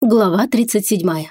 Глава 37.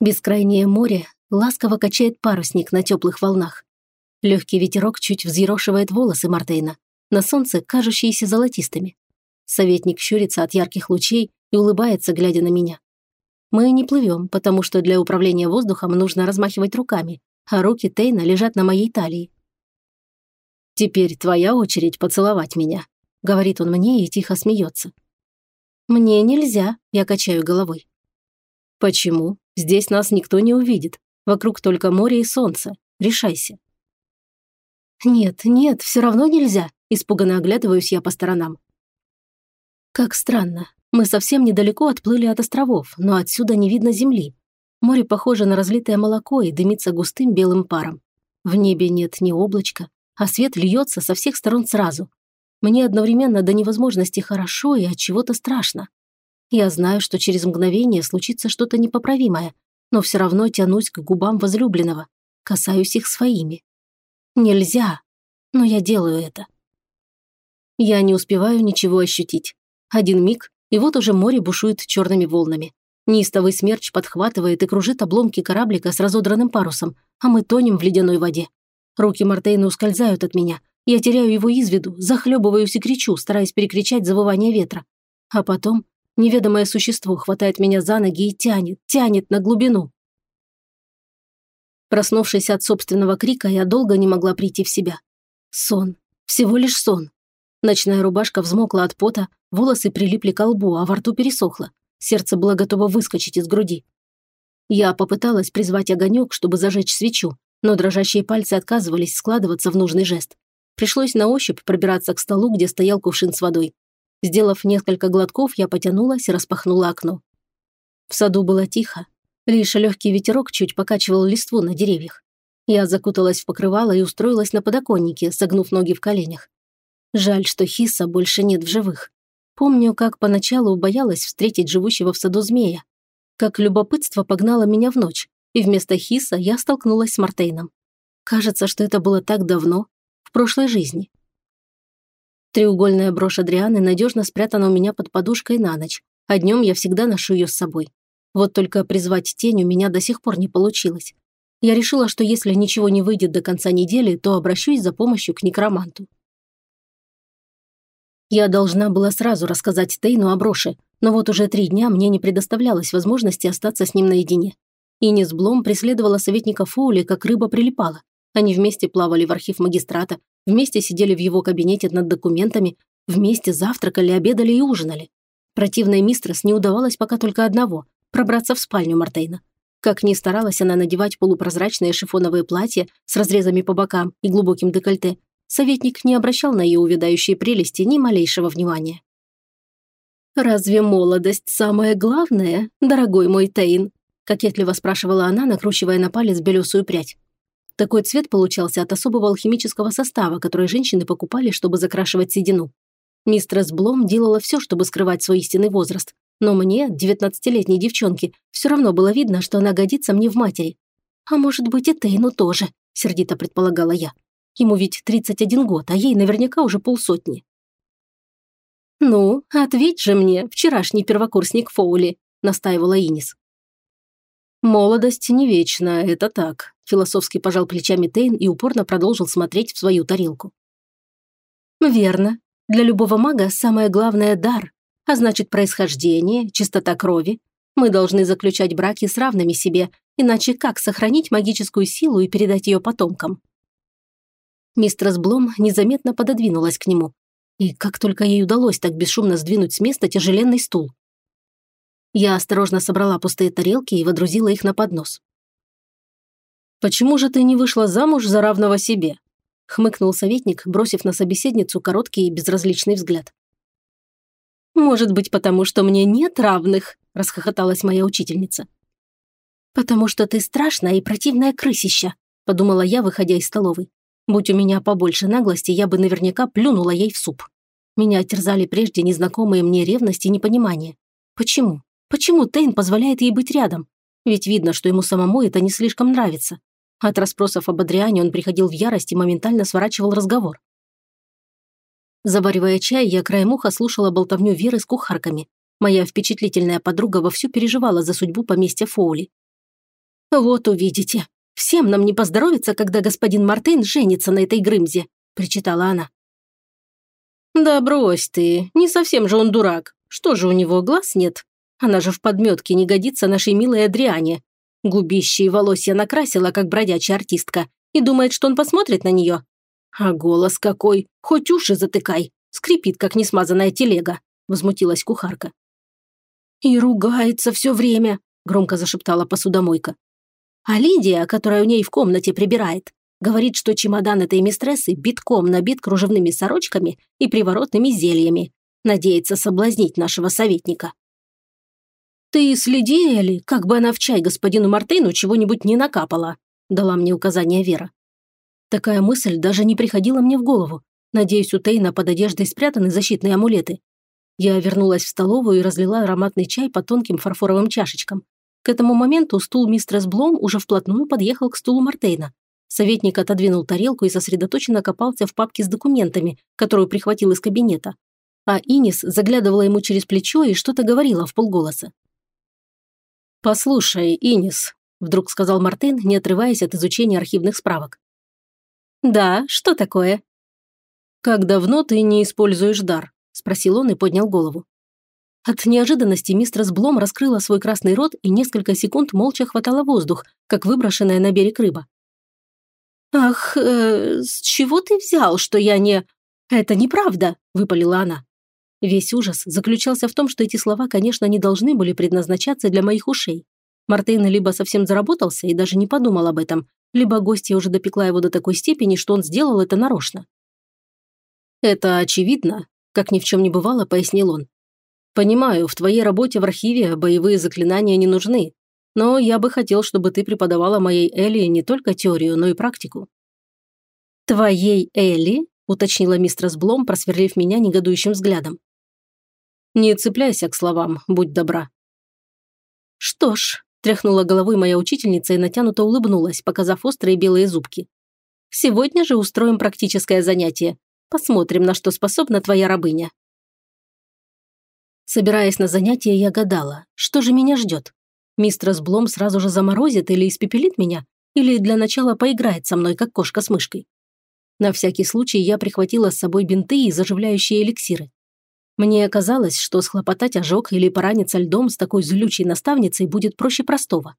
Бескрайнее море ласково качает парусник на теплых волнах. Легкий ветерок чуть взъерошивает волосы Мартейна, на солнце кажущиеся золотистыми. Советник щурится от ярких лучей и улыбается, глядя на меня. Мы не плывем, потому что для управления воздухом нужно размахивать руками, а руки Тейна лежат на моей талии. «Теперь твоя очередь поцеловать меня», — говорит он мне и тихо смеется. «Мне нельзя», – я качаю головой. «Почему? Здесь нас никто не увидит. Вокруг только море и солнце. Решайся». «Нет, нет, все равно нельзя», – испуганно оглядываюсь я по сторонам. Как странно. Мы совсем недалеко отплыли от островов, но отсюда не видно земли. Море похоже на разлитое молоко и дымится густым белым паром. В небе нет ни облачка, а свет льется со всех сторон сразу. Мне одновременно до невозможности хорошо и от чего-то страшно. Я знаю, что через мгновение случится что-то непоправимое, но все равно тянусь к губам возлюбленного, касаюсь их своими. Нельзя, но я делаю это. Я не успеваю ничего ощутить. Один миг, и вот уже море бушует черными волнами. Неистовый смерч подхватывает и кружит обломки кораблика с разодранным парусом, а мы тонем в ледяной воде. Руки Мартейна ускользают от меня, я теряю его из виду, захлебываюсь и кричу, стараясь перекричать завывание ветра. А потом неведомое существо хватает меня за ноги и тянет, тянет на глубину. Проснувшись от собственного крика, я долго не могла прийти в себя. Сон. Всего лишь сон. Ночная рубашка взмокла от пота, волосы прилипли к лбу, а во рту пересохло. Сердце было готово выскочить из груди. Я попыталась призвать огонек, чтобы зажечь свечу, но дрожащие пальцы отказывались складываться в нужный жест. Пришлось на ощупь пробираться к столу, где стоял кувшин с водой. Сделав несколько глотков, я потянулась и распахнула окно. В саду было тихо. Лишь легкий ветерок чуть покачивал листву на деревьях. Я закуталась в покрывало и устроилась на подоконнике, согнув ноги в коленях. Жаль, что Хиса больше нет в живых. Помню, как поначалу боялась встретить живущего в саду змея. Как любопытство погнало меня в ночь, и вместо Хиса я столкнулась с Мартейном. Кажется, что это было так давно, в прошлой жизни. Треугольная брошь Адрианы надежно спрятана у меня под подушкой на ночь, а днем я всегда ношу ее с собой. Вот только призвать тень у меня до сих пор не получилось. Я решила, что если ничего не выйдет до конца недели, то обращусь за помощью к некроманту. Я должна была сразу рассказать Тейну о броши, но вот уже три дня мне не предоставлялось возможности остаться с ним наедине. Инес Блом преследовала советника Фоули, как рыба прилипала. Они вместе плавали в архив магистрата, вместе сидели в его кабинете над документами, вместе завтракали, обедали и ужинали. Противной мистрес не удавалось пока только одного – пробраться в спальню Мартейна. Как ни старалась она надевать полупрозрачные шифоновые платья с разрезами по бокам и глубоким декольте, советник не обращал на ее увядающие прелести ни малейшего внимания. «Разве молодость самое главное, дорогой мой Тейн?» – кокетливо спрашивала она, накручивая на палец белесую прядь. Такой цвет получался от особого алхимического состава, который женщины покупали, чтобы закрашивать седину. Мистрес Блом делала все, чтобы скрывать свой истинный возраст. Но мне, девятнадцатилетней девчонке, все равно было видно, что она годится мне в матери. А может быть и Тейну тоже, сердито предполагала я. Ему ведь 31 год, а ей наверняка уже полсотни. «Ну, ответь же мне, вчерашний первокурсник Фоули», – настаивала Инис. «Молодость не вечна, это так», – философски пожал плечами Тейн и упорно продолжил смотреть в свою тарелку. «Верно. Для любого мага самое главное – дар, а значит происхождение, чистота крови. Мы должны заключать браки с равными себе, иначе как сохранить магическую силу и передать ее потомкам?» Мистрас Блом незаметно пододвинулась к нему. И как только ей удалось так бесшумно сдвинуть с места тяжеленный стул. Я осторожно собрала пустые тарелки и водрузила их на поднос. «Почему же ты не вышла замуж за равного себе?» – хмыкнул советник, бросив на собеседницу короткий и безразличный взгляд. «Может быть, потому что мне нет равных?» – расхохоталась моя учительница. «Потому что ты страшная и противная крысища», – подумала я, выходя из столовой. Будь у меня побольше наглости, я бы наверняка плюнула ей в суп. Меня терзали прежде незнакомые мне ревность и непонимание. Почему? Почему Тейн позволяет ей быть рядом? Ведь видно, что ему самому это не слишком нравится. От расспросов об Адриане он приходил в ярость и моментально сворачивал разговор. Заваривая чай, я краем уха слушала болтовню Веры с кухарками. Моя впечатлительная подруга вовсю переживала за судьбу поместья Фоули. «Вот увидите. Всем нам не поздоровится, когда господин Мартейн женится на этой Грымзе», – причитала она. «Да брось ты, не совсем же он дурак. Что же у него, глаз нет? Она же в подметке не годится нашей милой Адриане. И волосья накрасила, как бродячая артистка, и думает, что он посмотрит на нее. А голос какой, хоть уши затыкай, скрипит, как несмазанная телега», – возмутилась кухарка. «И ругается все время», – громко зашептала посудомойка. А Лидия, которая у ней в комнате прибирает, говорит, что чемодан этой мистрессы битком набит кружевными сорочками и приворотными зельями. Надеется соблазнить нашего советника. «Ты следи, Эли, как бы она в чай господину Мартыну чего-нибудь не накапала», дала мне указание Вера. Такая мысль даже не приходила мне в голову. Надеюсь, у Тейна под одеждой спрятаны защитные амулеты. Я вернулась в столовую и разлила ароматный чай по тонким фарфоровым чашечкам. К этому моменту стул мистерс Блом уже вплотную подъехал к стулу Мартейна. Советник отодвинул тарелку и сосредоточенно копался в папке с документами, которую прихватил из кабинета. А Инис заглядывала ему через плечо и что-то говорила в полголоса. «Послушай, Инис», – вдруг сказал Мартейн, не отрываясь от изучения архивных справок. «Да, что такое?» «Как давно ты не используешь дар?» – спросил он и поднял голову. От неожиданности мистерс Блом раскрыла свой красный рот и несколько секунд молча хватала воздух, как выброшенная на берег рыба. «Ах, э, с чего ты взял, что я не...» «Это неправда», – выпалила она. Весь ужас заключался в том, что эти слова, конечно, не должны были предназначаться для моих ушей. Мартейн либо совсем заработался и даже не подумал об этом, либо гостья уже допекла его до такой степени, что он сделал это нарочно. «Это очевидно», – как ни в чем не бывало, пояснил он. Понимаю, в твоей работе в архиве боевые заклинания не нужны, но я бы хотел, чтобы ты преподавала моей Элли не только теорию, но и практику». «Твоей Элли?» – уточнила мистерс Блом, просверлив меня негодующим взглядом. «Не цепляйся к словам, будь добра». «Что ж», – тряхнула головой моя учительница и натянуто улыбнулась, показав острые белые зубки. «Сегодня же устроим практическое занятие. Посмотрим, на что способна твоя рабыня». Собираясь на занятия, я гадала, что же меня ждет. Мистерс Блом сразу же заморозит или испепелит меня, или для начала поиграет со мной, как кошка с мышкой. На всякий случай я прихватила с собой бинты и заживляющие эликсиры. Мне казалось, что схлопотать ожог или пораниться льдом с такой злючей наставницей будет проще простого.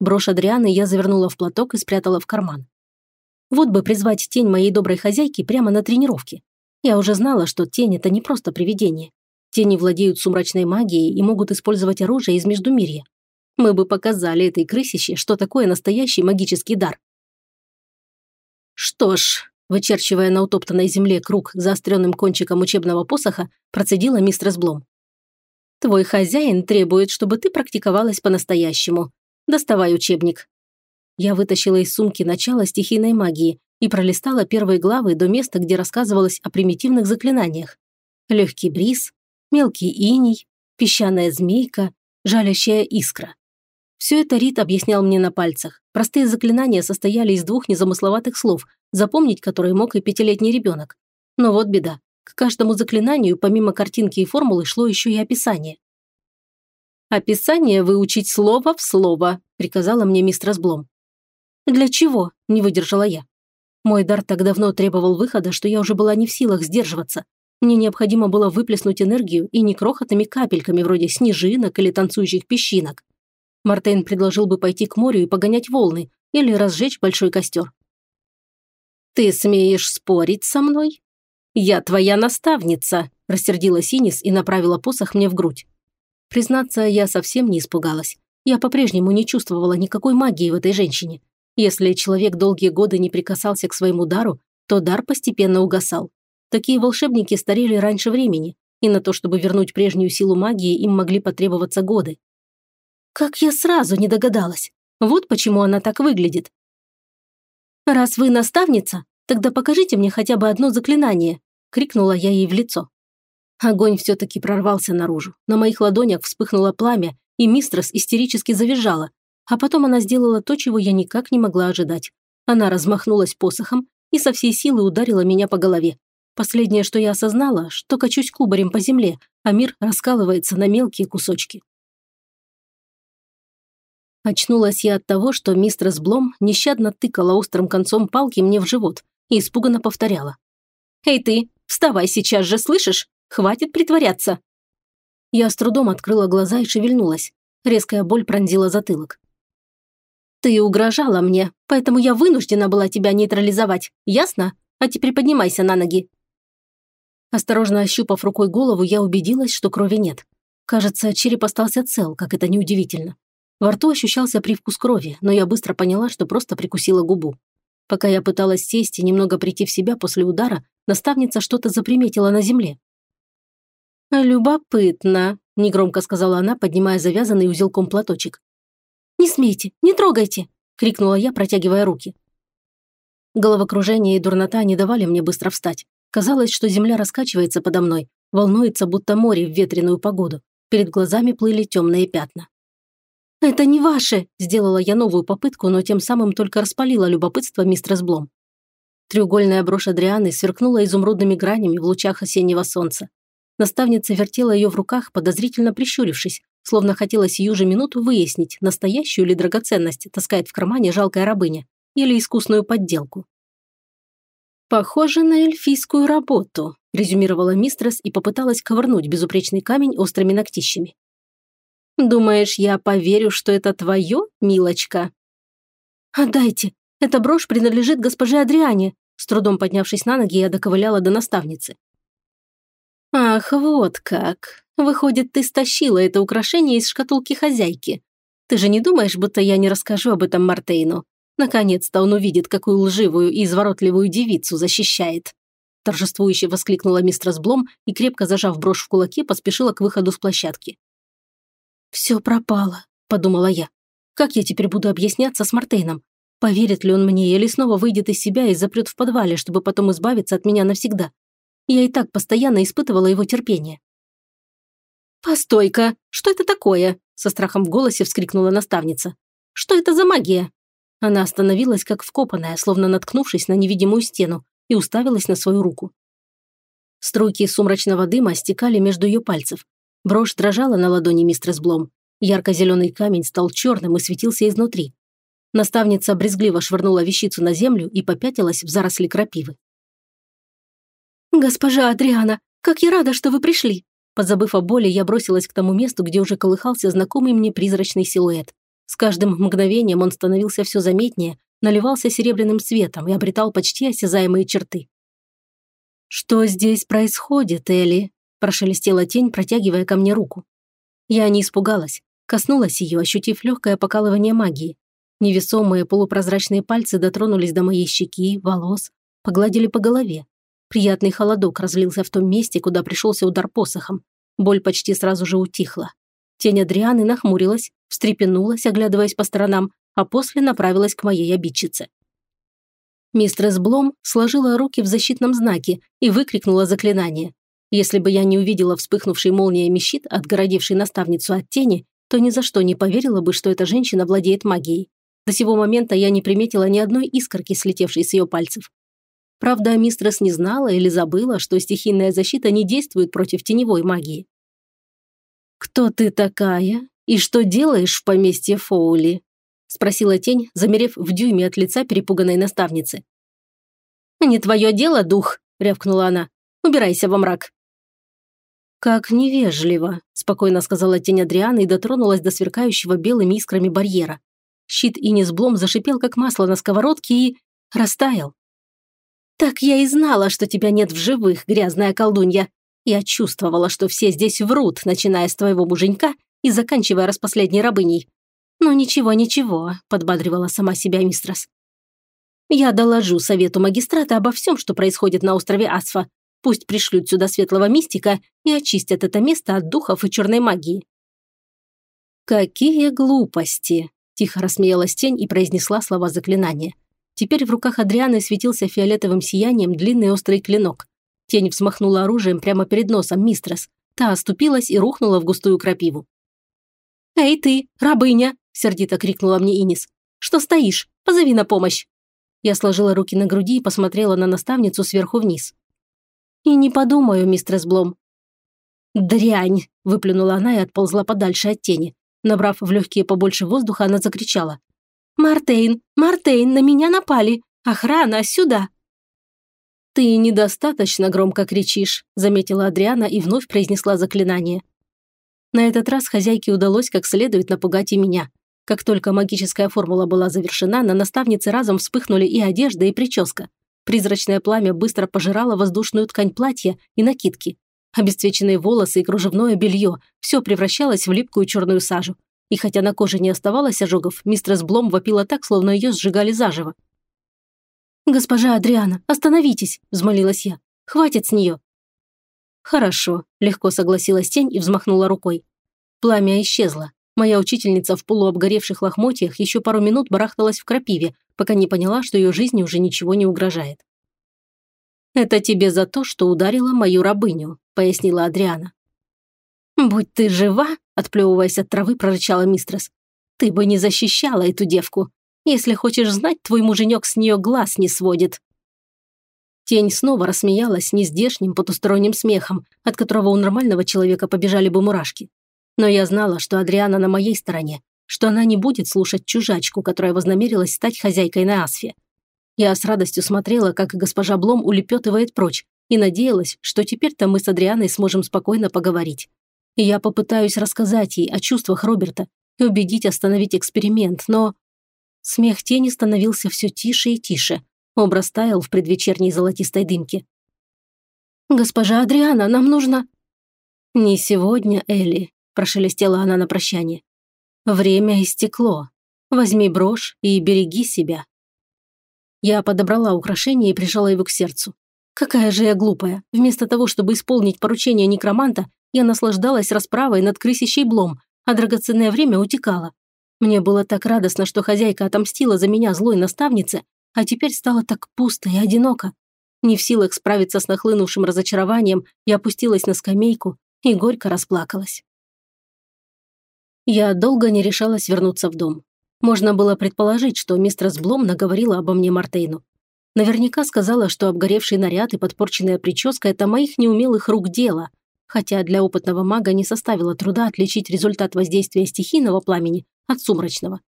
Брошь Адрианы я завернула в платок и спрятала в карман. Вот бы призвать тень моей доброй хозяйки прямо на тренировке. Я уже знала, что тень – это не просто привидение. Тени владеют сумрачной магией и могут использовать оружие из Междумирья. Мы бы показали этой крысище, что такое настоящий магический дар. Что ж, вычерчивая на утоптанной земле круг заостренным кончиком учебного посоха, процедила мистер Блом. «Твой хозяин требует, чтобы ты практиковалась по-настоящему. Доставай учебник». Я вытащила из сумки начало стихийной магии и пролистала первые главы до места, где рассказывалось о примитивных заклинаниях. Легкий бриз, мелкий иней, песчаная змейка, жалящая искра. Все это Рит объяснял мне на пальцах. Простые заклинания состояли из двух незамысловатых слов, запомнить которые мог и пятилетний ребенок. Но вот беда. К каждому заклинанию, помимо картинки и формулы, шло еще и описание. «Описание выучить слово в слово», – приказала мне мистер Блом. «Для чего?» – не выдержала я. Мой дар так давно требовал выхода, что я уже была не в силах сдерживаться. Мне необходимо было выплеснуть энергию и не крохотными капельками вроде снежинок или танцующих песчинок. Мартейн предложил бы пойти к морю и погонять волны или разжечь большой костер. «Ты смеешь спорить со мной? Я твоя наставница», – рассердилась Инис и направила посох мне в грудь. Признаться, я совсем не испугалась. Я по-прежнему не чувствовала никакой магии в этой женщине. Если человек долгие годы не прикасался к своему дару, то дар постепенно угасал. Такие волшебники старели раньше времени, и на то, чтобы вернуть прежнюю силу магии, им могли потребоваться годы. Как я сразу не догадалась. Вот почему она так выглядит. «Раз вы наставница, тогда покажите мне хотя бы одно заклинание», – крикнула я ей в лицо. Огонь все-таки прорвался наружу. На моих ладонях вспыхнуло пламя, и мистрос истерически завизжала. А потом она сделала то, чего я никак не могла ожидать. Она размахнулась посохом и со всей силы ударила меня по голове. Последнее, что я осознала, что качусь кубарем по земле, а мир раскалывается на мелкие кусочки. Очнулась я от того, что мистерс Блом нещадно тыкала острым концом палки мне в живот и испуганно повторяла. «Эй ты, вставай сейчас же, слышишь? Хватит притворяться!» Я с трудом открыла глаза и шевельнулась. Резкая боль пронзила затылок. «Ты угрожала мне, поэтому я вынуждена была тебя нейтрализовать, ясно? А теперь поднимайся на ноги». Осторожно ощупав рукой голову, я убедилась, что крови нет. Кажется, череп остался цел, как это неудивительно. Во рту ощущался привкус крови, но я быстро поняла, что просто прикусила губу. Пока я пыталась сесть и немного прийти в себя после удара, наставница что-то заприметила на земле. «Любопытно», – негромко сказала она, поднимая завязанный узелком платочек. «Не смейте, не трогайте!» – крикнула я, протягивая руки. Головокружение и дурнота не давали мне быстро встать. Казалось, что земля раскачивается подо мной, волнуется, будто море в ветреную погоду. Перед глазами плыли темные пятна. «Это не ваше!» – сделала я новую попытку, но тем самым только распалила любопытство мистера Блом. Треугольная брошь Адрианы сверкнула изумрудными гранями в лучах осеннего солнца. Наставница вертела ее в руках, подозрительно прищурившись, словно хотела сию же минуту выяснить, настоящую ли драгоценность таскает в кармане жалкая рабыня или искусную подделку. «Похоже на эльфийскую работу», – резюмировала мистрес и попыталась ковырнуть безупречный камень острыми ногтищами. «Думаешь, я поверю, что это твое, милочка?» «Отдайте, эта брошь принадлежит госпоже Адриане», с трудом поднявшись на ноги, я доковыляла до наставницы. «Ах, вот как. Выходит, ты стащила это украшение из шкатулки хозяйки. Ты же не думаешь, будто я не расскажу об этом Мартейну? Наконец-то он увидит, какую лживую и изворотливую девицу защищает. Торжествующе воскликнула мистерс Блом и, крепко зажав брошь в кулаке, поспешила к выходу с площадки. «Все пропало», – подумала я. «Как я теперь буду объясняться с Мартейном? Поверит ли он мне или снова выйдет из себя и запрет в подвале, чтобы потом избавиться от меня навсегда? Я и так постоянно испытывала его терпение». «Постой-ка, что это такое?» – со страхом в голосе вскрикнула наставница. «Что это за магия?» Она остановилась, как вкопанная, словно наткнувшись на невидимую стену, и уставилась на свою руку. Струйки сумрачного дыма стекали между ее пальцев. Брошь дрожала на ладони мистерс Блом. Ярко-зеленый камень стал черным и светился изнутри. Наставница брезгливо швырнула вещицу на землю и попятилась в заросли крапивы. «Госпожа Адриана, как я рада, что вы пришли!» Позабыв о боли, я бросилась к тому месту, где уже колыхался знакомый мне призрачный силуэт. С каждым мгновением он становился все заметнее, наливался серебряным светом и обретал почти осязаемые черты. «Что здесь происходит, Элли?» – прошелестела тень, протягивая ко мне руку. Я не испугалась, коснулась ее, ощутив легкое покалывание магии. Невесомые полупрозрачные пальцы дотронулись до моей щеки, волос, погладили по голове. Приятный холодок разлился в том месте, куда пришелся удар посохом. Боль почти сразу же утихла. Тень Адрианы нахмурилась, встрепенулась, оглядываясь по сторонам, а после направилась к моей обидчице. Мистрес Блом сложила руки в защитном знаке и выкрикнула заклинание. Если бы я не увидела вспыхнувший молниями щит, отгородивший наставницу от тени, то ни за что не поверила бы, что эта женщина владеет магией. До сего момента я не приметила ни одной искорки, слетевшей с ее пальцев. Правда, мистрес не знала или забыла, что стихийная защита не действует против теневой магии. «Кто ты такая и что делаешь в поместье Фоули?» – спросила тень, замерев в дюйме от лица перепуганной наставницы. «Не твое дело, дух!» – рявкнула она. «Убирайся во мрак!» «Как невежливо», – спокойно сказала тень Адриана и дотронулась до сверкающего белыми искрами барьера. Щит и низблом зашипел, как масло на сковородке, и... растаял. «Так я и знала, что тебя нет в живых, грязная колдунья. Я чувствовала, что все здесь врут, начиная с твоего муженька и заканчивая распоследней рабыней. «Ну ничего, ничего», – подбадривала сама себя мистрас. «Я доложу совету магистрата обо всем, что происходит на острове Асфа. Пусть пришлют сюда светлого мистика и очистят это место от духов и черной магии». «Какие глупости!» – тихо рассмеялась тень и произнесла слова заклинания. Теперь в руках Адрианы светился фиолетовым сиянием длинный острый клинок. Тень взмахнула оружием прямо перед носом мистрес. Та оступилась и рухнула в густую крапиву. «Эй ты, рабыня!» – сердито крикнула мне Инис. «Что стоишь? Позови на помощь!» Я сложила руки на груди и посмотрела на наставницу сверху вниз. «И не подумаю, мистер Блом». «Дрянь!» – выплюнула она и отползла подальше от тени. Набрав в легкие побольше воздуха, она закричала. «Мартейн! Мартейн! На меня напали! Охрана! Сюда!» «Ты недостаточно громко кричишь», – заметила Адриана и вновь произнесла заклинание. На этот раз хозяйке удалось как следует напугать и меня. Как только магическая формула была завершена, на наставнице разом вспыхнули и одежда, и прическа. Призрачное пламя быстро пожирало воздушную ткань платья и накидки. Обесцвеченные волосы и кружевное белье – все превращалось в липкую черную сажу. И хотя на коже не оставалось ожогов, мистерс Блом вопила так, словно ее сжигали заживо. «Госпожа Адриана, остановитесь!» – взмолилась я. «Хватит с нее!» «Хорошо», – легко согласилась тень и взмахнула рукой. Пламя исчезло. Моя учительница в полуобгоревших лохмотьях еще пару минут барахталась в крапиве, пока не поняла, что ее жизни уже ничего не угрожает. «Это тебе за то, что ударила мою рабыню», – пояснила Адриана. «Будь ты жива», – отплевываясь от травы, прорычала мистрess, «ты бы не защищала эту девку. Если хочешь знать, твой муженек с нее глаз не сводит». Тень снова рассмеялась нездешним потусторонним смехом, от которого у нормального человека побежали бы мурашки. Но я знала, что Адриана на моей стороне, что она не будет слушать чужачку, которая вознамерилась стать хозяйкой на Асфе. Я с радостью смотрела, как госпожа Блом улепетывает прочь, и надеялась, что теперь-то мы с Адрианой сможем спокойно поговорить. И я попытаюсь рассказать ей о чувствах Роберта и убедить остановить эксперимент, но... Смех тени становился все тише и тише. Образ таял в предвечерней золотистой дымке. «Госпожа Адриана, нам нужно...» «Не сегодня, Элли прошелестела она на прощание. «Время истекло. Возьми брошь и береги себя». Я подобрала украшение и прижала его к сердцу. Какая же я глупая. Вместо того, чтобы исполнить поручение некроманта, я наслаждалась расправой над крысищей блом, а драгоценное время утекало. Мне было так радостно, что хозяйка отомстила за меня злой наставнице, а теперь стало так пусто и одиноко. Не в силах справиться с нахлынувшим разочарованием, я опустилась на скамейку и горько расплакалась. Я долго не решалась вернуться в дом. Можно было предположить, что мистер Блом наговорила обо мне Мартейну. Наверняка сказала, что обгоревший наряд и подпорченная прическа – это моих неумелых рук дело, хотя для опытного мага не составило труда отличить результат воздействия стихийного пламени от сумрачного.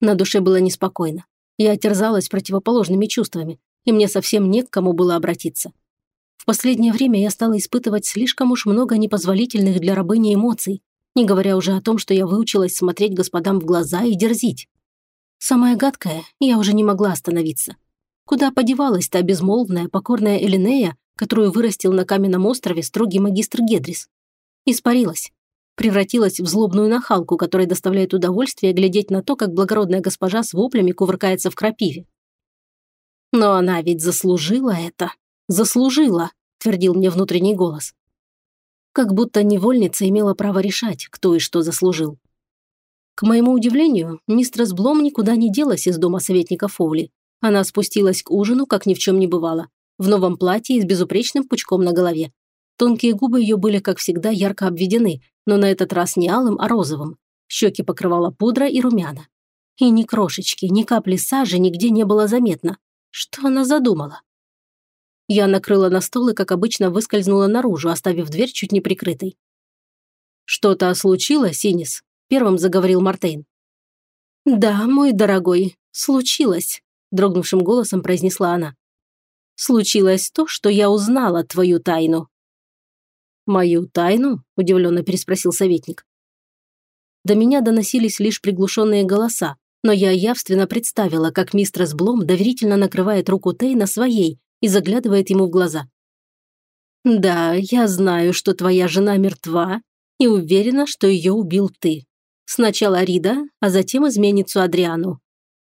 На душе было неспокойно. Я терзалась противоположными чувствами, и мне совсем не к кому было обратиться. В последнее время я стала испытывать слишком уж много непозволительных для рабыни эмоций, не говоря уже о том, что я выучилась смотреть господам в глаза и дерзить. Самое гадкое, я уже не могла остановиться. Куда подевалась та безмолвная, покорная Элинея, которую вырастил на каменном острове строгий магистр Гедрис? Испарилась. Превратилась в злобную нахалку, которая доставляет удовольствие глядеть на то, как благородная госпожа с воплями кувыркается в крапиве. «Но она ведь заслужила это. Заслужила», – твердил мне внутренний голос. Как будто невольница имела право решать, кто и что заслужил. К моему удивлению, мистрess Блом никуда не делась из дома советника Фоули. Она спустилась к ужину, как ни в чем не бывало, в новом платье и с безупречным пучком на голове. Тонкие губы ее были, как всегда, ярко обведены, но на этот раз не алым, а розовым. Щеки покрывала пудра и румяна. И ни крошечки, ни капли сажи нигде не было заметно. Что она задумала? Я накрыла на стол и, как обычно, выскользнула наружу, оставив дверь чуть не прикрытой. «Что-то случилось, Инис?» – первым заговорил Мартейн. «Да, мой дорогой, случилось», – дрогнувшим голосом произнесла она. «Случилось то, что я узнала твою тайну». «Мою тайну?» – удивленно переспросил советник. До меня доносились лишь приглушенные голоса, но я явственно представила, как мистер Блом доверительно накрывает руку Тейна своей и заглядывает ему в глаза. «Да, я знаю, что твоя жена мертва и уверена, что ее убил ты. Сначала Рида, а затем изменницу Адриану.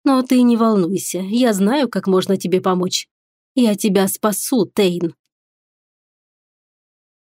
Но ты не волнуйся, я знаю, как можно тебе помочь. Я тебя спасу, Тейн».